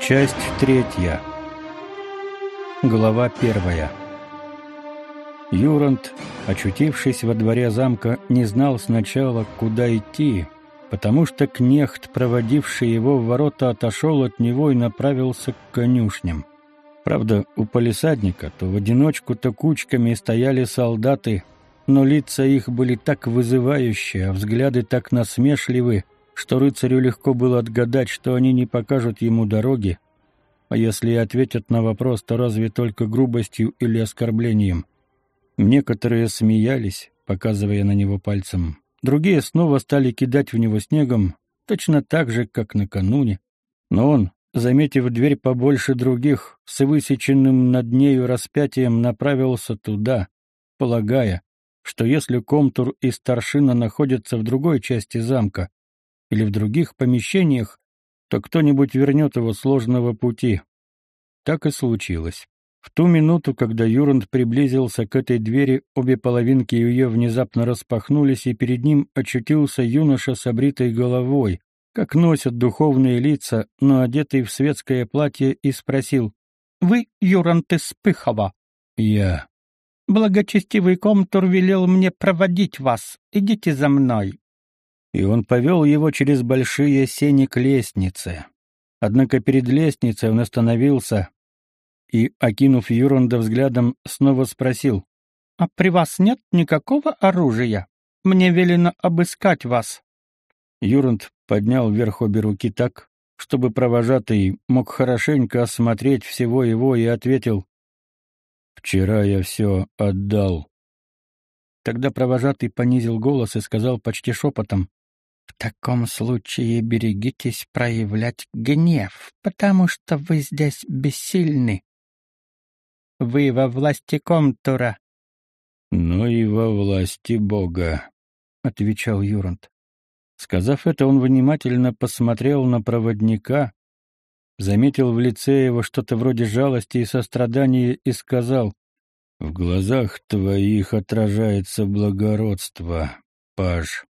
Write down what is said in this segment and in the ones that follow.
Часть третья. Глава первая. Юранд, очутившись во дворе замка, не знал сначала, куда идти, потому что кнехт, проводивший его в ворота, отошел от него и направился к конюшням. Правда, у полисадника то в одиночку, то кучками стояли солдаты, но лица их были так вызывающие, а взгляды так насмешливы, что рыцарю легко было отгадать, что они не покажут ему дороги, а если и ответят на вопрос, то разве только грубостью или оскорблением. Некоторые смеялись, показывая на него пальцем. Другие снова стали кидать в него снегом, точно так же, как накануне. Но он, заметив дверь побольше других, с высеченным над нею распятием направился туда, полагая, что если комтур и старшина находятся в другой части замка или в других помещениях, то кто-нибудь вернет его сложного пути. Так и случилось. В ту минуту, когда Юранд приблизился к этой двери, обе половинки ее внезапно распахнулись, и перед ним очутился юноша с обритой головой, как носят духовные лица, но одетый в светское платье, и спросил, «Вы Юрант из Пыхова?» «Я». «Благочестивый комтур велел мне проводить вас. Идите за мной». И он повел его через большие сени к лестнице. Однако перед лестницей он остановился и, окинув Юранда взглядом, снова спросил, «А при вас нет никакого оружия? Мне велено обыскать вас». Юранд поднял вверх обе руки так, чтобы провожатый мог хорошенько осмотреть всего его, и ответил, «Вчера я все отдал». Тогда провожатый понизил голос и сказал почти шепотом, «В таком случае берегитесь проявлять гнев, потому что вы здесь бессильны. Вы во власти Комтура». «Ну и во власти Бога», — отвечал Юрант. Сказав это, он внимательно посмотрел на проводника, заметил в лице его что-то вроде жалости и сострадания и сказал, «В глазах твоих отражается благородство, паж.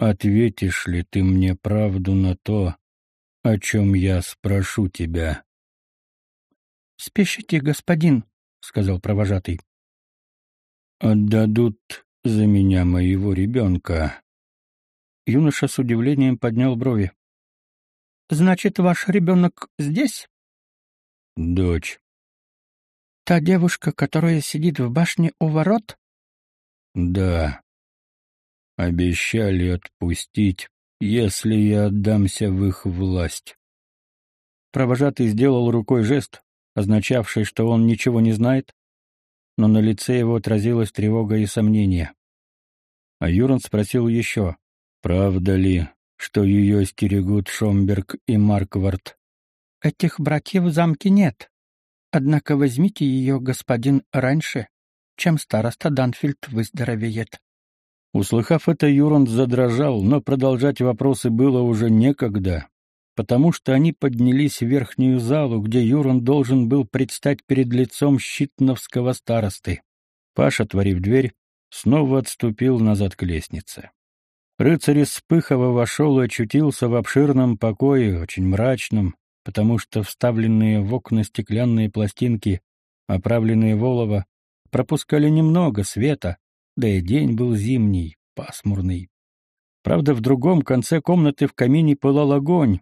Ответишь ли ты мне правду на то, о чем я спрошу тебя?» «Спешите, господин», — сказал провожатый. «Отдадут за меня моего ребенка», Юноша с удивлением поднял брови. «Значит, ваш ребенок здесь?» «Дочь». «Та девушка, которая сидит в башне у ворот?» «Да. Обещали отпустить, если я отдамся в их власть». Провожатый сделал рукой жест, означавший, что он ничего не знает, но на лице его отразилась тревога и сомнение. А Юран спросил еще. Правда ли, что ее стерегут Шомберг и Марквард? Этих братьев в замке нет. Однако возьмите ее, господин, раньше, чем староста Данфильд выздоровеет. Услыхав это, Юранд задрожал, но продолжать вопросы было уже некогда, потому что они поднялись в верхнюю залу, где Юранд должен был предстать перед лицом щитновского старосты. Паша, отворив дверь, снова отступил назад к лестнице. Рыцарь из Пыхова вошел и очутился в обширном покое, очень мрачном, потому что вставленные в окна стеклянные пластинки, оправленные волово, пропускали немного света, да и день был зимний, пасмурный. Правда, в другом конце комнаты в камине пылал огонь,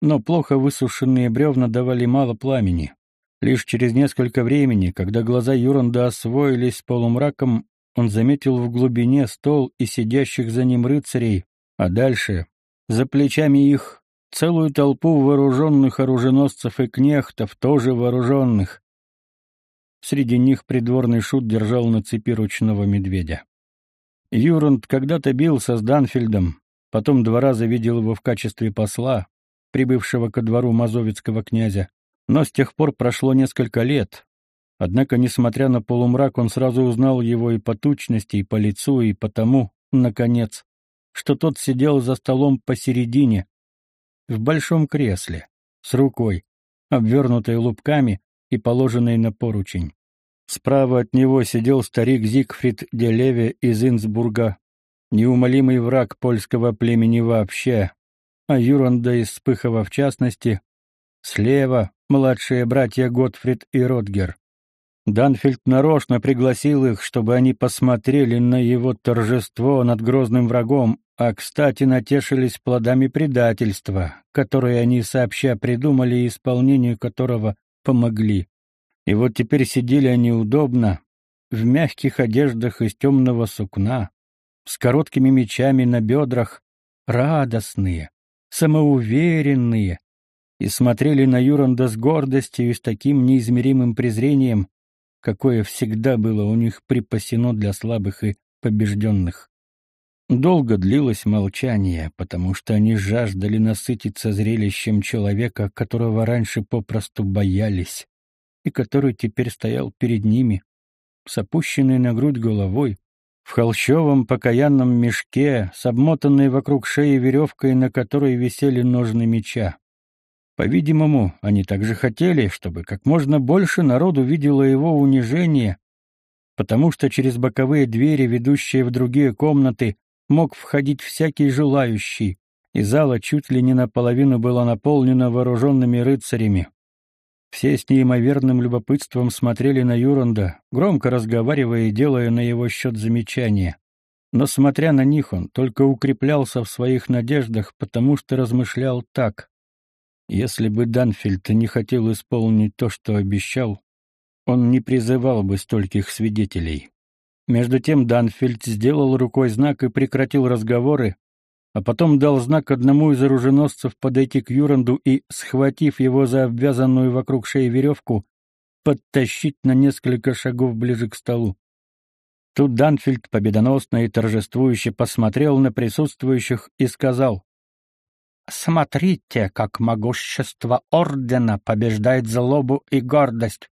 но плохо высушенные бревна давали мало пламени. Лишь через несколько времени, когда глаза Юранда освоились с полумраком, он заметил в глубине стол и сидящих за ним рыцарей, а дальше, за плечами их, целую толпу вооруженных оруженосцев и кнехтов, тоже вооруженных. Среди них придворный шут держал на цепи ручного медведя. Юранд когда-то бился с Данфильдом, потом два раза видел его в качестве посла, прибывшего ко двору мазовецкого князя, но с тех пор прошло несколько лет, Однако, несмотря на полумрак, он сразу узнал его и по тучности, и по лицу, и по тому, наконец, что тот сидел за столом посередине, в большом кресле, с рукой, обвернутой лупками и положенной на поручень. Справа от него сидел старик Зигфрид де Леве из Инсбурга, неумолимый враг польского племени вообще, а Юранда из Спыхова в частности, Слева — младшие братья Готфрид и Ротгер. Данфильд нарочно пригласил их, чтобы они посмотрели на его торжество над грозным врагом, а, кстати, натешились плодами предательства, которые они сообща придумали и исполнению которого помогли. И вот теперь сидели они удобно, в мягких одеждах из темного сукна, с короткими мечами на бедрах, радостные, самоуверенные, и смотрели на Юранда с гордостью и с таким неизмеримым презрением, какое всегда было у них припасено для слабых и побежденных. Долго длилось молчание, потому что они жаждали насытиться зрелищем человека, которого раньше попросту боялись, и который теперь стоял перед ними, с опущенной на грудь головой, в холщовом покаянном мешке, с обмотанной вокруг шеи веревкой, на которой висели ножны меча. По-видимому, они также хотели, чтобы как можно больше народу видело его унижение, потому что через боковые двери, ведущие в другие комнаты, мог входить всякий желающий, и зала чуть ли не наполовину была наполнена вооруженными рыцарями. Все с неимоверным любопытством смотрели на Юранда, громко разговаривая и делая на его счет замечания. Но, смотря на них, он только укреплялся в своих надеждах, потому что размышлял так. Если бы Данфильд не хотел исполнить то, что обещал, он не призывал бы стольких свидетелей. Между тем Данфильд сделал рукой знак и прекратил разговоры, а потом дал знак одному из оруженосцев подойти к Юранду и, схватив его за обвязанную вокруг шеи веревку, подтащить на несколько шагов ближе к столу. Тут Данфильд победоносно и торжествующе посмотрел на присутствующих и сказал, «Смотрите, как могущество Ордена побеждает злобу и гордость!»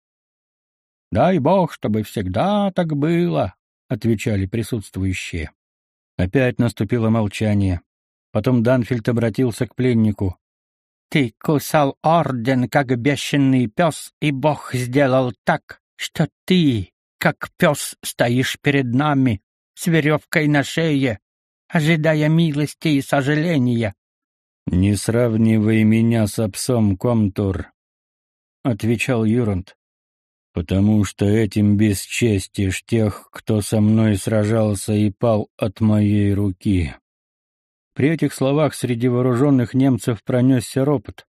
«Дай Бог, чтобы всегда так было!» — отвечали присутствующие. Опять наступило молчание. Потом Данфильд обратился к пленнику. «Ты кусал орден, как бешеный пес, и Бог сделал так, что ты, как пес, стоишь перед нами, с веревкой на шее, ожидая милости и сожаления». «Не сравнивай меня с псом, Комтур», — отвечал Юрант потому что этим бесчестишь тех, кто со мной сражался и пал от моей руки». При этих словах среди вооруженных немцев пронесся ропот.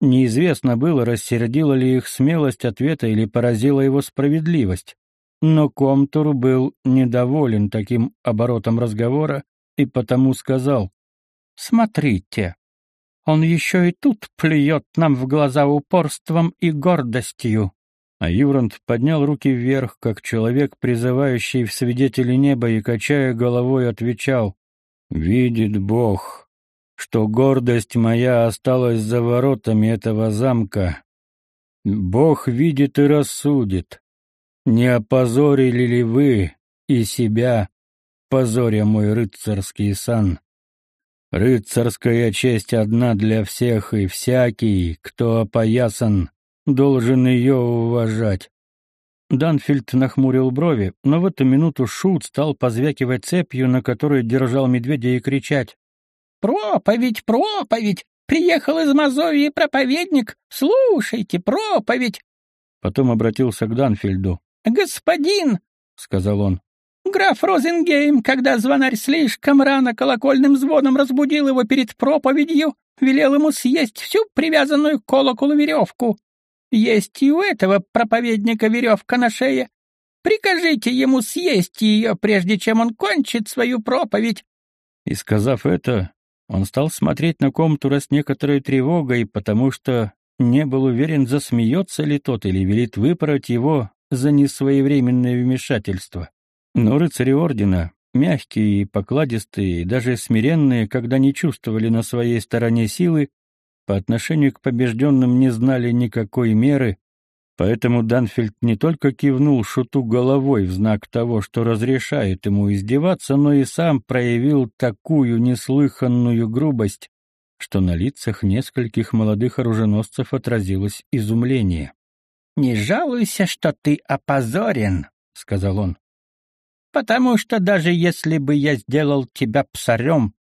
Неизвестно было, рассердила ли их смелость ответа или поразила его справедливость. Но Комтур был недоволен таким оборотом разговора и потому сказал, «Смотрите, он еще и тут плюет нам в глаза упорством и гордостью. А Юранд поднял руки вверх, как человек, призывающий в свидетели неба, и, качая головой, отвечал, «Видит Бог, что гордость моя осталась за воротами этого замка. Бог видит и рассудит, не опозорили ли вы и себя, позоря мой рыцарский сан. Рыцарская честь одна для всех, и всякий, кто опоясан, должен ее уважать. Данфильд нахмурил брови, но в эту минуту Шут стал позвякивать цепью, на которой держал медведя, и кричать. «Проповедь, проповедь! Приехал из Мазовии проповедник! Слушайте, проповедь!» Потом обратился к Данфильду. «Господин!» — сказал он. «Граф Розенгейм, когда звонарь слишком рано колокольным звоном разбудил его перед проповедью, велел ему съесть всю привязанную к колоколу веревку. Есть и у этого проповедника веревка на шее. Прикажите ему съесть ее, прежде чем он кончит свою проповедь. И сказав это, он стал смотреть на Комтура с некоторой тревогой, потому что не был уверен, засмеется ли тот или велит выпороть его за несвоевременное вмешательство. Но рыцари ордена, мягкие и покладистые, и даже смиренные, когда не чувствовали на своей стороне силы, по отношению к побежденным не знали никакой меры, поэтому Данфильд не только кивнул шуту головой в знак того, что разрешает ему издеваться, но и сам проявил такую неслыханную грубость, что на лицах нескольких молодых оруженосцев отразилось изумление. «Не жалуйся, что ты опозорен», — сказал он, — «потому что даже если бы я сделал тебя псарем,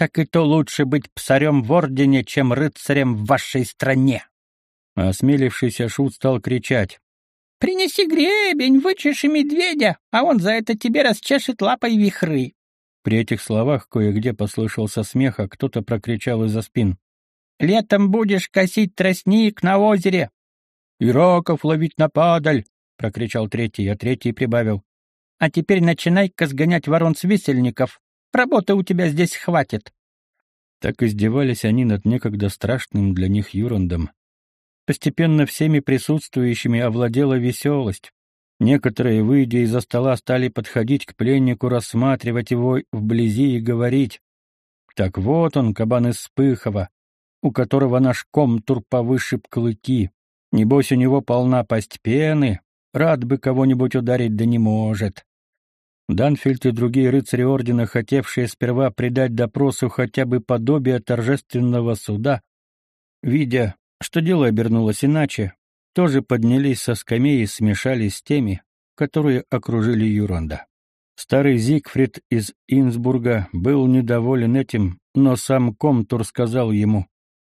так и то лучше быть псарем в ордене, чем рыцарем в вашей стране. Осмелившийся шут стал кричать. «Принеси гребень, вычеши медведя, а он за это тебе расчешет лапой вихры». При этих словах кое-где послышался смех, а кто-то прокричал из-за спин. «Летом будешь косить тростник на озере!» «И раков ловить на падаль!» — прокричал третий, а третий прибавил. «А теперь начинай-ка сгонять ворон с висельников. Работы у тебя здесь хватит». Так издевались они над некогда страшным для них Юрандом. Постепенно всеми присутствующими овладела веселость. Некоторые, выйдя из-за стола, стали подходить к пленнику, рассматривать его вблизи и говорить. «Так вот он, кабан из Спыхова, у которого наш комтур повышиб клыки. Небось, у него полна пасть пены, рад бы кого-нибудь ударить, да не может». Данфильд и другие рыцари ордена, хотевшие сперва придать допросу хотя бы подобие торжественного суда, видя, что дело обернулось иначе, тоже поднялись со скамей и смешались с теми, которые окружили Юронда. Старый Зигфрид из Инсбурга был недоволен этим, но сам Комтур сказал ему,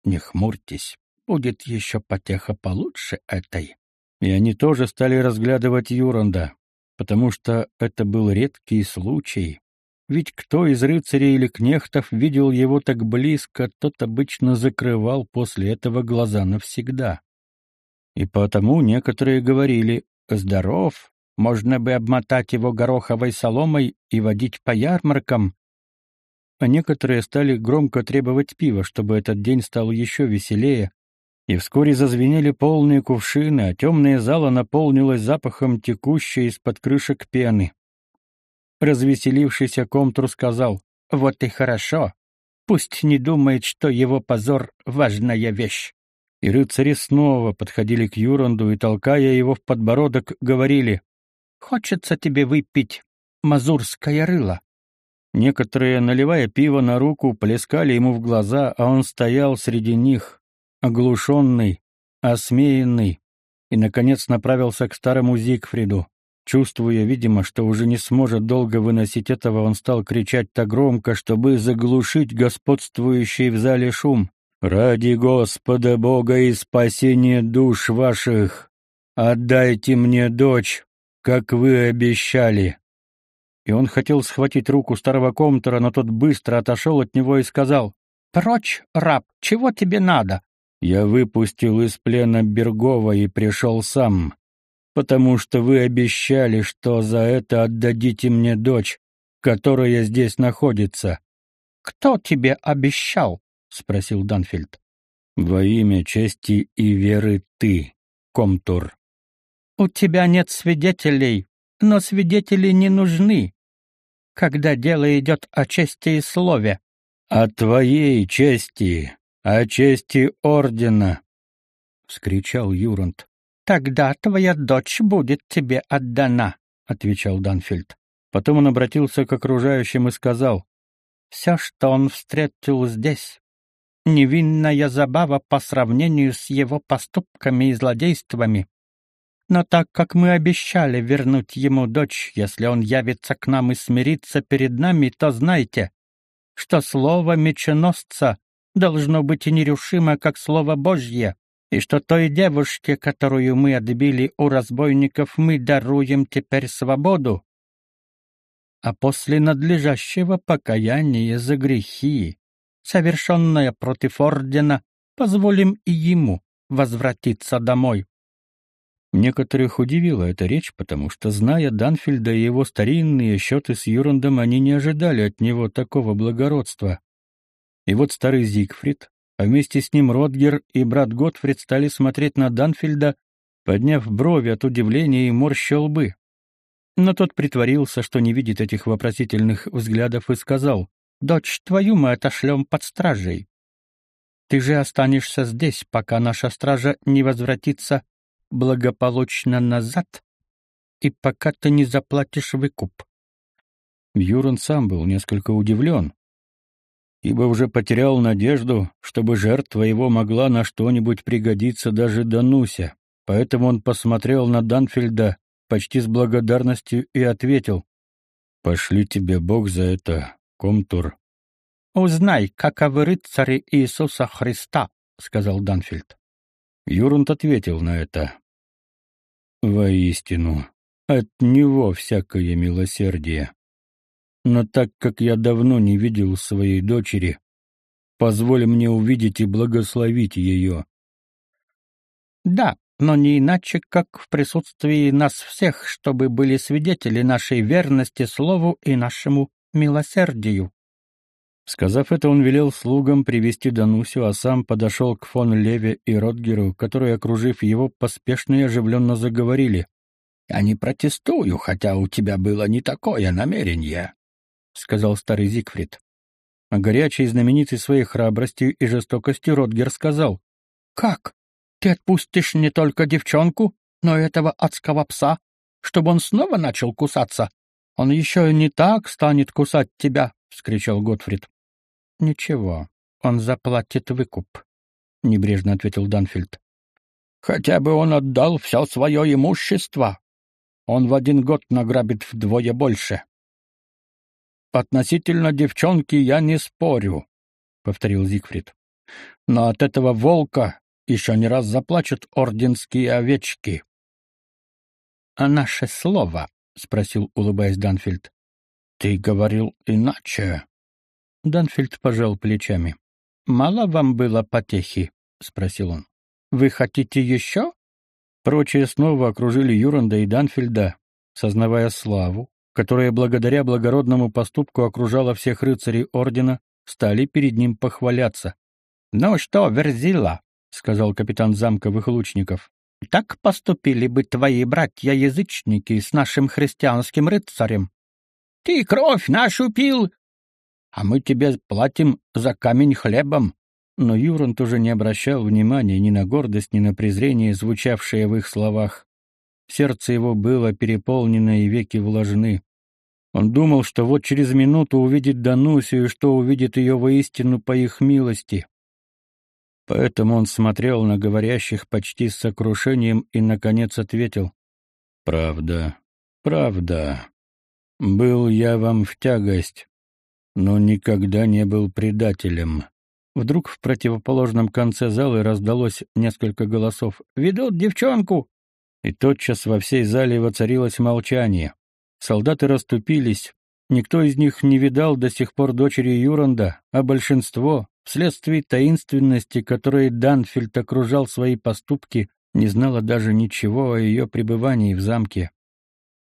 «Не хмурьтесь, будет еще потеха получше этой». И они тоже стали разглядывать Юронда, потому что это был редкий случай. Ведь кто из рыцарей или кнехтов видел его так близко, тот обычно закрывал после этого глаза навсегда. И потому некоторые говорили «здоров, можно бы обмотать его гороховой соломой и водить по ярмаркам». А некоторые стали громко требовать пива, чтобы этот день стал еще веселее, и вскоре зазвенели полные кувшины, а темная зала наполнилась запахом текущей из-под крышек пены. Развеселившийся Комтур сказал, «Вот и хорошо. Пусть не думает, что его позор — важная вещь». И рыцари снова подходили к Юранду и, толкая его в подбородок, говорили, «Хочется тебе выпить мазурское рыло». Некоторые, наливая пиво на руку, плескали ему в глаза, а он стоял среди них, оглушенный, осмеянный, и, наконец, направился к старому Зигфриду. Чувствуя, видимо, что уже не сможет долго выносить этого, он стал кричать так громко, чтобы заглушить господствующий в зале шум. «Ради Господа Бога и спасения душ ваших! Отдайте мне дочь, как вы обещали!» И он хотел схватить руку старого комтора, но тот быстро отошел от него и сказал, «Прочь, раб, чего тебе надо? Я выпустил из плена Бергова и пришел сам, потому что вы обещали, что за это отдадите мне дочь, которая здесь находится. Кто тебе обещал? спросил Данфильд. Во имя чести и веры ты, Комтур. У тебя нет свидетелей, но свидетели не нужны, когда дело идет о чести и слове. О твоей чести, «О чести ордена!» — вскричал Юрант. «Тогда твоя дочь будет тебе отдана», — отвечал Данфильд. Потом он обратился к окружающим и сказал, «Все, что он встретил здесь, невинная забава по сравнению с его поступками и злодействами. Но так как мы обещали вернуть ему дочь, если он явится к нам и смирится перед нами, то знайте, что слово меченосца должно быть нерушимо, как слово Божье, и что той девушке, которую мы отбили у разбойников, мы даруем теперь свободу. А после надлежащего покаяния за грехи, совершенное против ордена, позволим и ему возвратиться домой. Некоторых удивила эта речь, потому что, зная Данфильда и его старинные счеты с Юрандом, они не ожидали от него такого благородства. И вот старый Зигфрид, а вместе с ним Ротгер и брат Готфрид стали смотреть на Данфильда, подняв брови от удивления и морща лбы. Но тот притворился, что не видит этих вопросительных взглядов, и сказал, «Дочь твою мы отошлем под стражей. Ты же останешься здесь, пока наша стража не возвратится благополучно назад и пока ты не заплатишь выкуп». Юрон сам был несколько удивлен, ибо уже потерял надежду, чтобы жертва его могла на что-нибудь пригодиться даже Дануся. Поэтому он посмотрел на Данфильда почти с благодарностью и ответил, «Пошли тебе Бог за это, Комтур». «Узнай, каковы рыцари Иисуса Христа», — сказал Данфильд. Юрунт ответил на это. «Воистину, от него всякое милосердие. Но так как я давно не видел своей дочери, позволь мне увидеть и благословить ее». «Да, но не иначе, как в присутствии нас всех, чтобы были свидетели нашей верности слову и нашему милосердию». Сказав это, он велел слугам привести Данусю, а сам подошел к фон Леве и Ротгеру, которые, окружив его, поспешно и оживленно заговорили. «Я не протестую, хотя у тебя было не такое намерение», — сказал старый Зигфрид. А горячий, знаменитый своей храбростью и жестокостью, Ротгер сказал. «Как? Ты отпустишь не только девчонку, но и этого адского пса, чтобы он снова начал кусаться? Он еще и не так станет кусать тебя!» — вскричал Готфрид. «Ничего, он заплатит выкуп», — небрежно ответил Данфильд. «Хотя бы он отдал все свое имущество. Он в один год награбит вдвое больше». «Относительно девчонки я не спорю», — повторил Зигфрид. «Но от этого волка еще не раз заплачут орденские овечки». «А наше слово?» — спросил, улыбаясь Данфильд. «Ты говорил иначе», Данфильд пожал плечами. «Мало вам было потехи?» — спросил он. «Вы хотите еще?» Прочие снова окружили Юранда и Данфильда, сознавая славу, которая благодаря благородному поступку окружала всех рыцарей ордена, стали перед ним похваляться. «Ну что, Верзила?» — сказал капитан замковых лучников. «Так поступили бы твои братья-язычники с нашим христианским рыцарем. Ты кровь нашу пил, а мы тебе платим за камень хлебом». Но Юрант уже не обращал внимания ни на гордость, ни на презрение, звучавшее в их словах. Сердце его было переполнено и веки влажны. Он думал, что вот через минуту увидит Данусию, что увидит ее воистину по их милости. Поэтому он смотрел на говорящих почти с сокрушением и, наконец, ответил. «Правда, правда. Был я вам в тягость но никогда не был предателем. Вдруг в противоположном конце зала раздалось несколько голосов «Ведут девчонку!» И тотчас во всей зале воцарилось молчание. Солдаты расступились, никто из них не видал до сих пор дочери Юранда, а большинство, вследствие таинственности, которой Данфильд окружал свои поступки, не знало даже ничего о ее пребывании в замке.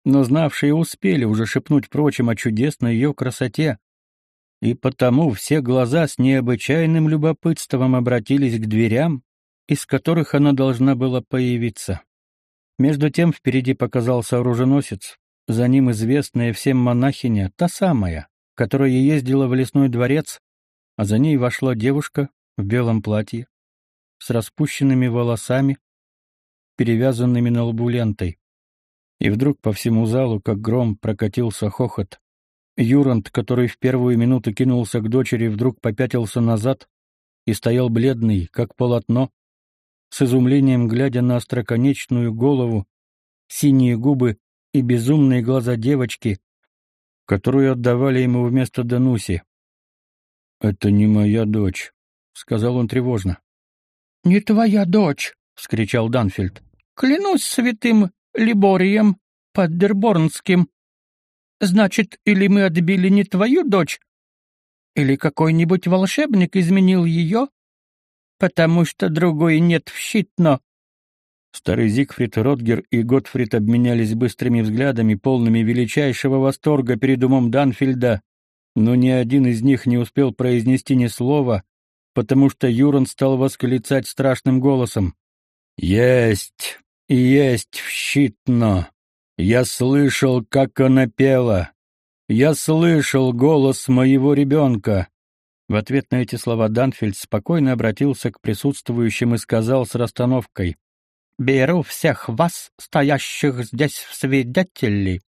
Но знавшие успели уже шепнуть прочим о чудесной ее красоте, и потому все глаза с необычайным любопытством обратились к дверям, из которых она должна была появиться. Между тем впереди показался оруженосец, за ним известная всем монахиня, та самая, которая ездила в лесной дворец, а за ней вошла девушка в белом платье, с распущенными волосами, перевязанными на лбу лентой. И вдруг по всему залу, как гром, прокатился хохот. Юрант, который в первую минуту кинулся к дочери, вдруг попятился назад и стоял бледный, как полотно, с изумлением глядя на остроконечную голову, синие губы и безумные глаза девочки, которую отдавали ему вместо Дануси. «Это не моя дочь», — сказал он тревожно. «Не твоя дочь», — вскричал Данфильд. «Клянусь святым Либорием Паддерборнским, Значит, или мы отбили не твою дочь, или какой-нибудь волшебник изменил ее, потому что другой нет в щитно. Старый Зигфрид Ротгер и Готфрид обменялись быстрыми взглядами, полными величайшего восторга перед умом Данфильда, но ни один из них не успел произнести ни слова, потому что Юрон стал восклицать страшным голосом. «Есть! Есть в щитно!» Я слышал, как она пела. Я слышал голос моего ребенка. В ответ на эти слова Данфильд спокойно обратился к присутствующим и сказал с расстановкой. «Беру всех вас, стоящих здесь в свидетели,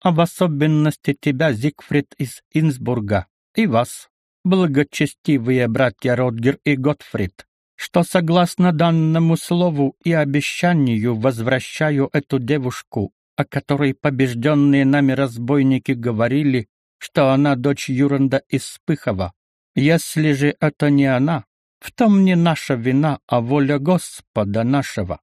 а в особенности тебя, Зигфрид из Инсбурга, и вас, благочестивые братья Родгер и Готфрид, что согласно данному слову и обещанию возвращаю эту девушку о которой побежденные нами разбойники говорили, что она дочь Юранда из Спыхова. Если же это не она, В том не наша вина, а воля Господа нашего.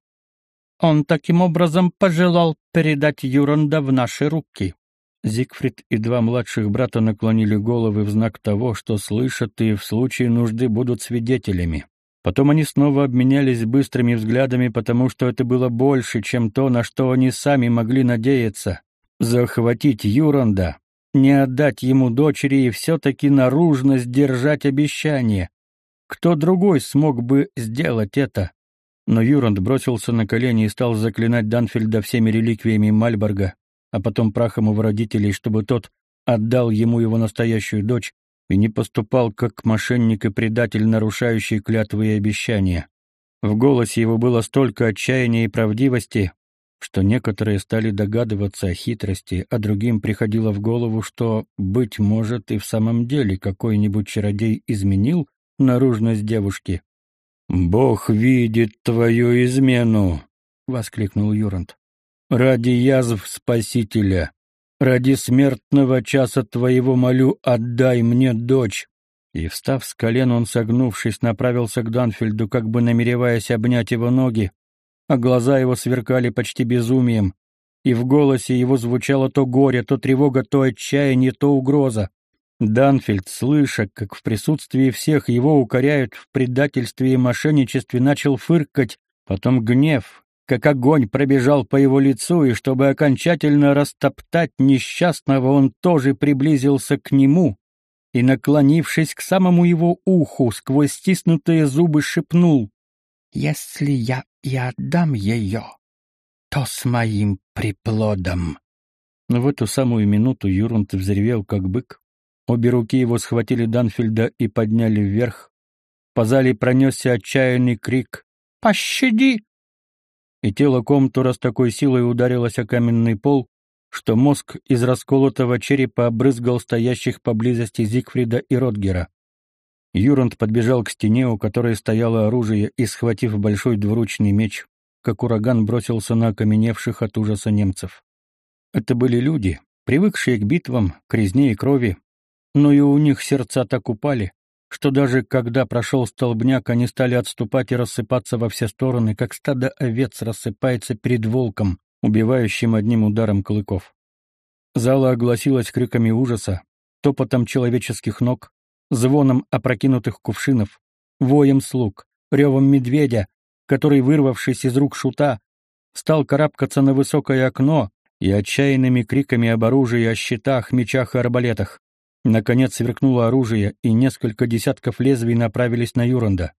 Он таким образом пожелал передать Юранда в наши руки. Зигфрид и два младших брата наклонили головы в знак того, что слышат и в случае нужды будут свидетелями. Потом они снова обменялись быстрыми взглядами, потому что это было больше, чем то, на что они сами могли надеяться. Захватить Юранда, не отдать ему дочери и все-таки наружно сдержать обещание. Кто другой смог бы сделать это? Но Юранд бросился на колени и стал заклинать Данфельда всеми реликвиями Мальборга, а потом прахом его родителей, чтобы тот отдал ему его настоящую дочь и не поступал как мошенник и предатель, нарушающий клятвы и обещания. В голосе его было столько отчаяния и правдивости, что некоторые стали догадываться о хитрости, а другим приходило в голову, что, быть может, и в самом деле какой-нибудь чародей изменил наружность девушки. «Бог видит твою измену!» — воскликнул Юрант. «Ради язв Спасителя, ради смертного часа твоего молю, отдай мне дочь!» И, встав с колен, он, согнувшись, направился к Данфельду, как бы намереваясь обнять его ноги, а глаза его сверкали почти безумием, и в голосе его звучало то горе, то тревога, то отчаяние, то угроза. Данфельд, слыша, как в присутствии всех его укоряют в предательстве и мошенничестве, начал фыркать, потом гнев, как огонь пробежал по его лицу, и чтобы окончательно растоптать несчастного, он тоже приблизился к нему и, наклонившись к самому его уху, сквозь стиснутые зубы шепнул «Если я и отдам ее, то с моим приплодом». Но в эту самую минуту Юрунт взревел, как бык, Обе руки его схватили Данфильда и подняли вверх. По зале пронесся отчаянный крик «Пощади!» И тело Комтура с такой силой ударилось о каменный пол, что мозг из расколотого черепа обрызгал стоящих поблизости Зигфрида и Ротгера. Юранд подбежал к стене, у которой стояло оружие, и, схватив большой двуручный меч, как ураган бросился на окаменевших от ужаса немцев. Это были люди, привыкшие к битвам, к резне и крови, но и у них сердца так упали, что даже когда прошел столбняк, они стали отступать и рассыпаться во все стороны, как стадо овец рассыпается перед волком, убивающим одним ударом клыков. Зала огласилась криками ужаса, топотом человеческих ног, звоном опрокинутых кувшинов, воем слуг, ревом медведя, который, вырвавшись из рук шута, стал карабкаться на высокое окно и отчаянными криками об оружии, о щитах, мечах и арбалетах. Наконец сверкнуло оружие, и несколько десятков лезвий направились на Юранда.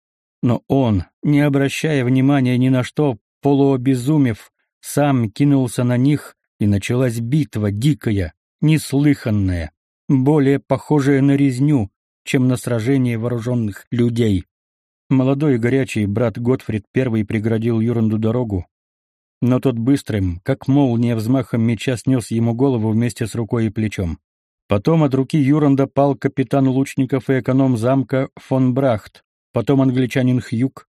Но он, не обращая внимания ни на что, полуобезумев, сам кинулся на них, и началась битва дикая, неслыханная, более похожая на резню, чем на сражение вооруженных людей. Молодой и горячий брат Готфрид первый преградил Юранду дорогу, но тот быстрым, как молния взмахом меча снес ему голову вместе с рукой и плечом. Потом от руки Юранда пал капитан лучников и эконом замка фон Брахт, потом англичанин Хьюк,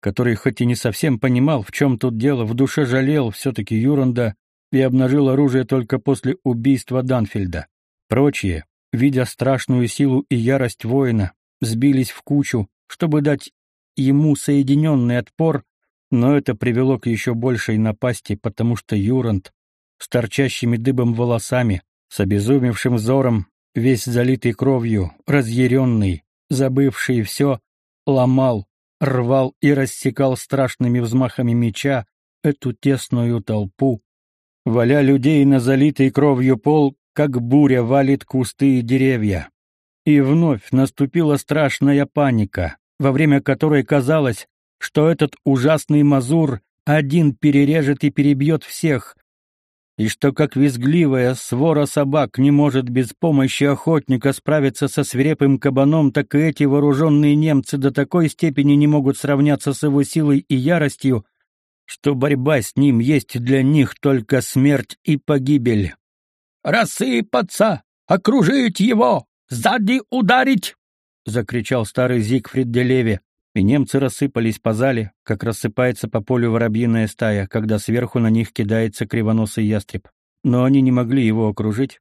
который хоть и не совсем понимал, в чем тут дело, в душе жалел все-таки Юранда и обнажил оружие только после убийства Данфельда. Прочие, видя страшную силу и ярость воина, сбились в кучу, чтобы дать ему соединенный отпор, но это привело к еще большей напасти, потому что Юранд с торчащими дыбом волосами, с обезумевшим взором, весь залитый кровью, разъяренный, забывший все, ломал, рвал и рассекал страшными взмахами меча эту тесную толпу, валя людей на залитый кровью пол, как буря валит кусты и деревья. И вновь наступила страшная паника, во время которой казалось, что этот ужасный мазур один перережет и перебьет всех, и что как визгливая свора собак не может без помощи охотника справиться со свирепым кабаном, так и эти вооруженные немцы до такой степени не могут сравняться с его силой и яростью, что борьба с ним есть для них только смерть и погибель. «Рассыпаться! Окружить его! Сзади ударить!» — закричал старый Зигфрид де Леви и немцы рассыпались по зале, как рассыпается по полю воробьиная стая, когда сверху на них кидается кривоносый ястреб. Но они не могли его окружить,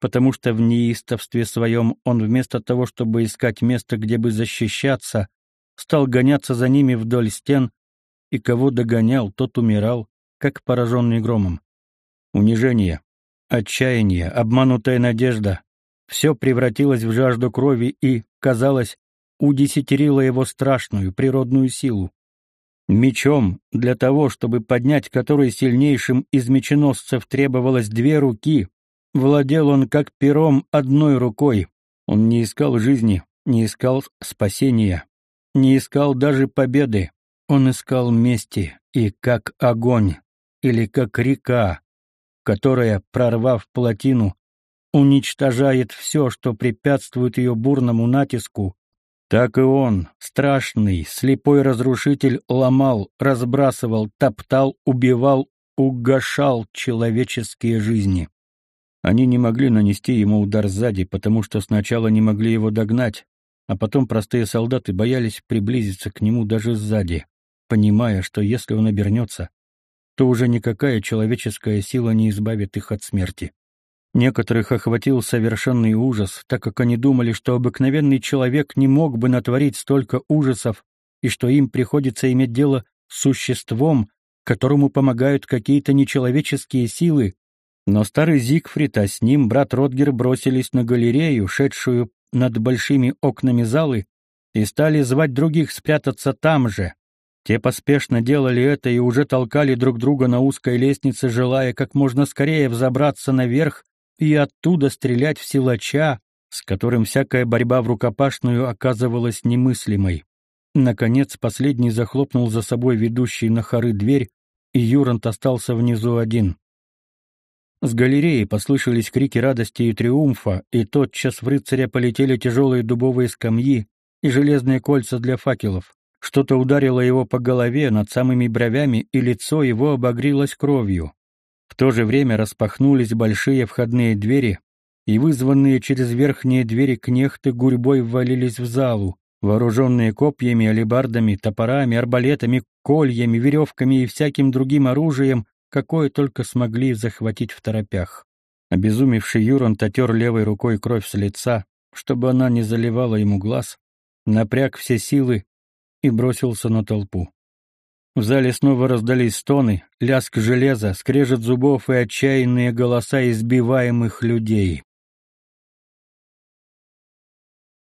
потому что в неистовстве своем он вместо того, чтобы искать место, где бы защищаться, стал гоняться за ними вдоль стен, и кого догонял, тот умирал, как пораженный громом. Унижение, отчаяние, обманутая надежда — все превратилось в жажду крови и, казалось, удесятерило его страшную природную силу. Мечом, для того, чтобы поднять который сильнейшим из меченосцев требовалось две руки, владел он как пером одной рукой. Он не искал жизни, не искал спасения, не искал даже победы. Он искал мести, и как огонь, или как река, которая, прорвав плотину, уничтожает все, что препятствует ее бурному натиску, так и он, страшный, слепой разрушитель, ломал, разбрасывал, топтал, убивал, угошал человеческие жизни. Они не могли нанести ему удар сзади, потому что сначала не могли его догнать, а потом простые солдаты боялись приблизиться к нему даже сзади, понимая, что если он обернется, то уже никакая человеческая сила не избавит их от смерти. Некоторых охватил совершенный ужас, так как они думали, что обыкновенный человек не мог бы натворить столько ужасов, и что им приходится иметь дело с существом, которому помогают какие-то нечеловеческие силы. Но старый Зигфрид, а с ним брат Ротгер бросились на галерею, шедшую над большими окнами залы, и стали звать других спрятаться там же. Те поспешно делали это и уже толкали друг друга на узкой лестнице, желая как можно скорее взобраться наверх и оттуда стрелять в силача, с которым всякая борьба в рукопашную оказывалась немыслимой. Наконец, последний захлопнул за собой ведущий на хоры дверь, и Юрант остался внизу один. С галереи послышались крики радости и триумфа, и тотчас в рыцаря полетели тяжелые дубовые скамьи и железные кольца для факелов. Что-то ударило его по голове над самыми бровями, и лицо его обогрелось кровью. В то же время распахнулись большие входные двери, и вызванные через верхние двери кнехты гурьбой ввалились в залу, вооруженные копьями, алебардами, топорами, арбалетами, кольями, веревками и всяким другим оружием, какое только смогли захватить в торопях. Обезумевший Юрон отер левой рукой кровь с лица, чтобы она не заливала ему глаз, напряг все силы и бросился на толпу. В зале снова раздались стоны, лязг железа, скрежет зубов и отчаянные голоса избиваемых людей.